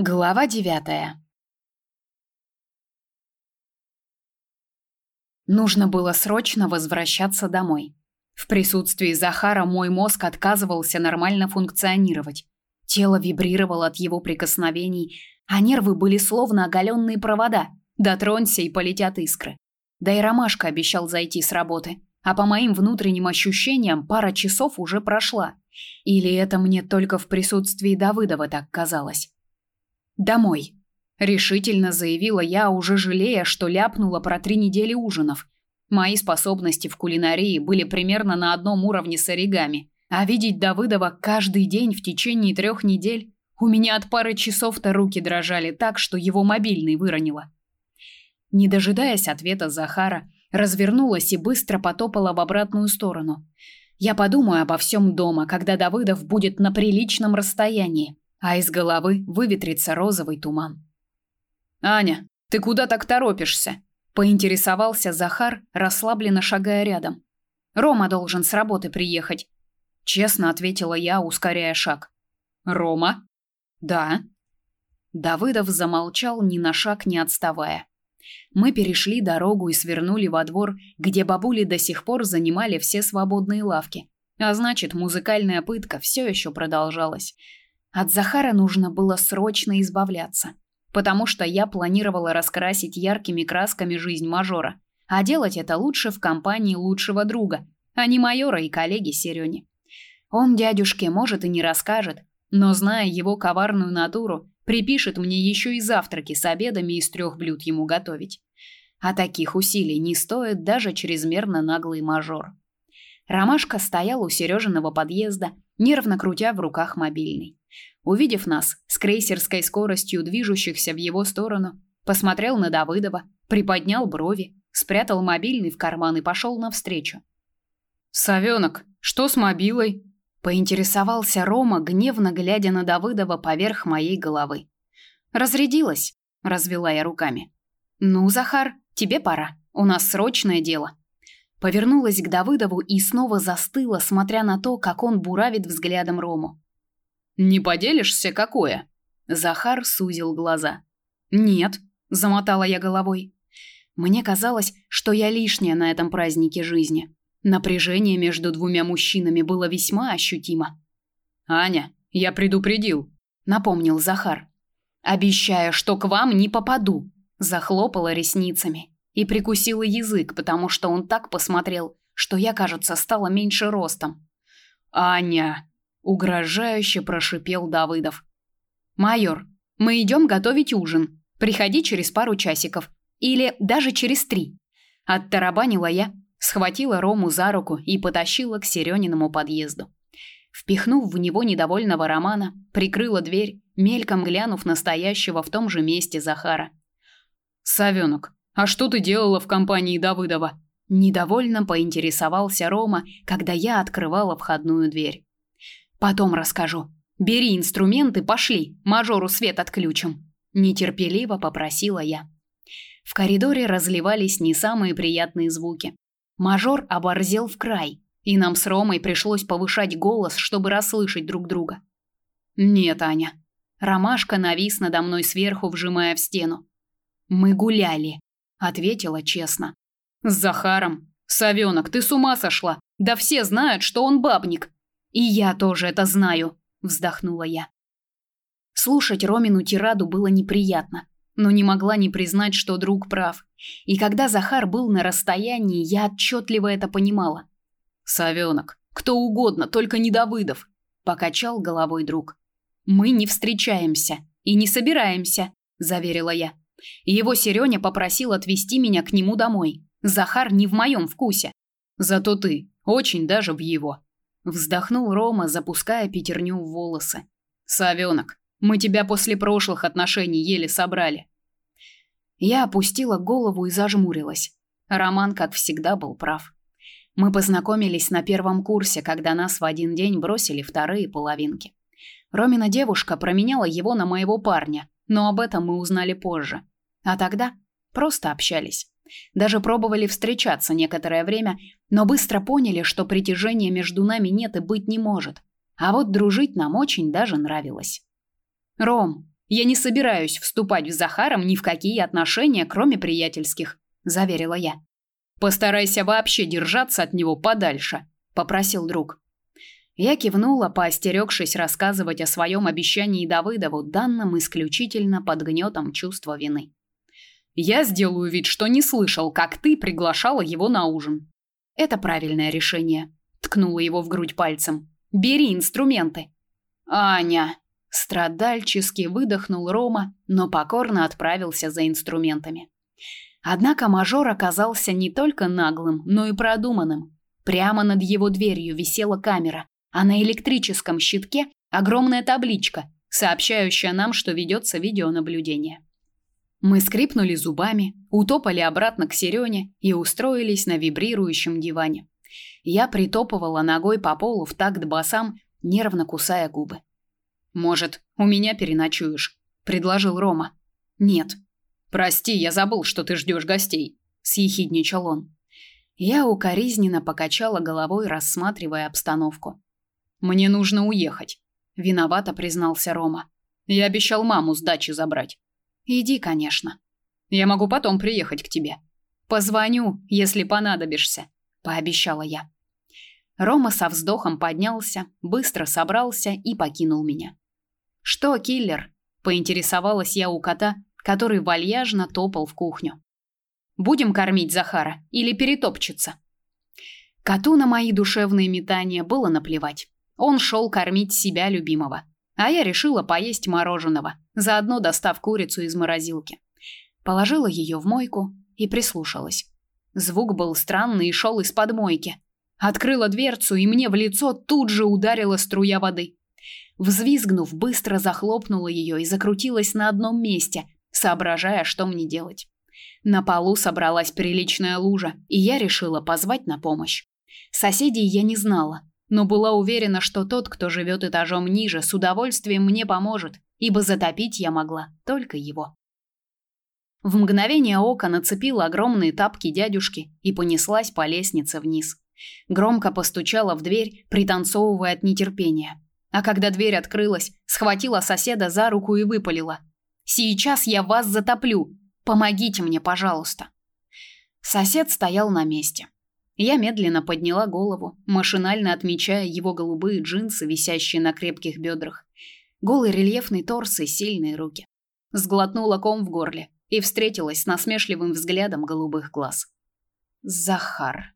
Глава девятая. Нужно было срочно возвращаться домой. В присутствии Захара мой мозг отказывался нормально функционировать. Тело вибрировало от его прикосновений, а нервы были словно оголенные провода. Дотронься и полетят искры. Да и Ромашка обещал зайти с работы, а по моим внутренним ощущениям пара часов уже прошла. Или это мне только в присутствии Давыдова так казалось? Домой, решительно заявила я, уже жалея, что ляпнула про три недели ужинов. Мои способности в кулинарии были примерно на одном уровне с оригами, а видеть Давыдова каждый день в течение трех недель у меня от пары часов-то руки дрожали так, что его мобильный выронила. Не дожидаясь ответа Захара, развернулась и быстро потопала в обратную сторону. Я подумаю обо всем дома, когда Давыдов будет на приличном расстоянии а из головы выветрится розовый туман. Аня, ты куда так торопишься? поинтересовался Захар, расслабленно шагая рядом. Рома должен с работы приехать, честно ответила я, ускоряя шаг. Рома? Да. Давыдов замолчал, ни на шаг не отставая. Мы перешли дорогу и свернули во двор, где бабули до сих пор занимали все свободные лавки. А значит, музыкальная пытка все еще продолжалась. От Захара нужно было срочно избавляться, потому что я планировала раскрасить яркими красками жизнь мажора, а делать это лучше в компании лучшего друга, а не майора и коллеги Серёни. Он дядюшке может и не расскажет, но зная его коварную натуру, припишет мне еще и завтраки с обедами из трех блюд ему готовить. А таких усилий не стоит даже чрезмерно наглый мажор. Ромашка стоял у Сережиного подъезда, нервно крутя в руках мобильный. Увидев нас с крейсерской скоростью движущихся в его сторону, посмотрел на Давыдова, приподнял брови, спрятал мобильный в карман и пошел навстречу. «Совенок, что с мобилой?» – поинтересовался Рома, гневно глядя на Давыдова поверх моей головы. «Разрядилась», – развела я руками. «Ну, Захар, тебе пора, у нас срочное дело». Повернулась к Давыдову и снова застыла, смотря на то, как он буравит взглядом Рому. Не поделишься, какое? Захар сузил глаза. Нет, замотала я головой. Мне казалось, что я лишняя на этом празднике жизни. Напряжение между двумя мужчинами было весьма ощутимо. Аня, я предупредил, напомнил Захар. Обещая, что к вам не попаду, захлопала ресницами и прикусила язык, потому что он так посмотрел, что я, кажется, стала меньше ростом. Аня, угрожающе прошипел Давыдов. Майор, мы идем готовить ужин. Приходи через пару часиков или даже через три. Оттарабанила я, схватила Рому за руку и потащила к Серёниному подъезду. Впихнув в него недовольного Романа, прикрыла дверь, мельком глянув на стоящего в том же месте Захара. Савёнок, а что ты делала в компании Давыдова? Недовольно поинтересовался Рома, когда я открывала входную дверь. Потом расскажу. Бери инструменты, пошли. Мажору свет отключим, нетерпеливо попросила я. В коридоре разливались не самые приятные звуки. Мажор оборзел в край, и нам с Ромой пришлось повышать голос, чтобы расслышать друг друга. Нет, Аня. Ромашка навис надо мной сверху, вжимая в стену. Мы гуляли, ответила честно. С Захаром. Савёнок, ты с ума сошла? Да все знают, что он бабник. И я тоже это знаю, вздохнула я. Слушать Ромину тираду было неприятно, но не могла не признать, что друг прав. И когда Захар был на расстоянии, я отчетливо это понимала. Савёнок, кто угодно, только не Давыдов, покачал головой друг. Мы не встречаемся и не собираемся, заверила я. Его Серёня попросил отвезти меня к нему домой. Захар не в моем вкусе. Зато ты очень даже в его. Вздохнул Рома, запуская пятерню в волосы. Савёнок, мы тебя после прошлых отношений еле собрали. Я опустила голову и зажмурилась. Роман, как всегда, был прав. Мы познакомились на первом курсе, когда нас в один день бросили вторые половинки. Ромина девушка променяла его на моего парня, но об этом мы узнали позже. А тогда просто общались. Даже пробовали встречаться некоторое время, но быстро поняли, что притяжения между нами нет и быть не может. А вот дружить нам очень даже нравилось. Ром, Я не собираюсь вступать с Захаром ни в какие отношения, кроме приятельских, заверила я. Постарайся вообще держаться от него подальше, попросил друг. Я кивнула, поостерегшись рассказывать о своем обещании Давыдову, данном исключительно под гнетом чувства вины. Я сделаю вид, что не слышал, как ты приглашала его на ужин. Это правильное решение, ткнула его в грудь пальцем. Бери инструменты. Аня, страдальчески выдохнул Рома, но покорно отправился за инструментами. Однако мажор оказался не только наглым, но и продуманным. Прямо над его дверью висела камера, а на электрическом щитке огромная табличка, сообщающая нам, что ведется видеонаблюдение. Мы скрипнули зубами, утопали обратно к Серёне и устроились на вибрирующем диване. Я притопывала ногой по полу в такт басам, нервно кусая губы. «Может, у меня переночуешь?» – предложил Рома. «Нет», Прости, я забыл, что ты ждешь гостей, съехидничал он. Я укоризненно покачала головой, рассматривая обстановку. Мне нужно уехать, виновато признался Рома. Я обещал маму с дачи забрать. Иди, конечно. Я могу потом приехать к тебе. Позвоню, если понадобишься, пообещала я. Рома со вздохом поднялся, быстро собрался и покинул меня. Что, киллер? поинтересовалась я у кота, который вальяжно топал в кухню. Будем кормить Захара или перетопчется? Коту на мои душевные метания было наплевать. Он шел кормить себя любимого, а я решила поесть мороженого, заодно достав курицу из морозилки. Положила ее в мойку и прислушалась. Звук был странный и шел из-под мойки. Открыла дверцу, и мне в лицо тут же ударила струя воды. Взвизгнув, быстро захлопнула ее и закрутилась на одном месте, соображая, что мне делать. На полу собралась приличная лужа, и я решила позвать на помощь. Соседей я не знала, но была уверена, что тот, кто живет этажом ниже, с удовольствием мне поможет, ибо затопить я могла только его. В мгновение ока нацепила огромные тапки дядюшки и понеслась по лестнице вниз. Громко постучала в дверь, пританцовывая от нетерпения. А когда дверь открылась, схватила соседа за руку и выпалила: Сейчас я вас затоплю. Помогите мне, пожалуйста. Сосед стоял на месте. Я медленно подняла голову, машинально отмечая его голубые джинсы, висящие на крепких бедрах, голый рельефный торс и сильные руки. Сглотнула ком в горле и встретилась с насмешливым взглядом голубых глаз. Захар